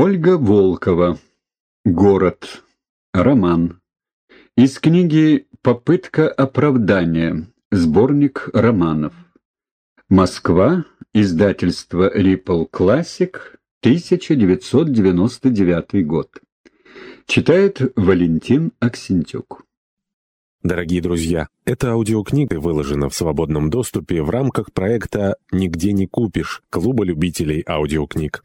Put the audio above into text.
Ольга Волкова. Город. Роман. Из книги «Попытка оправдания». Сборник романов. Москва. Издательство Ripple Classic. 1999 год. Читает Валентин Аксентюк. Дорогие друзья, эта аудиокнига выложена в свободном доступе в рамках проекта «Нигде не купишь» Клуба любителей аудиокниг.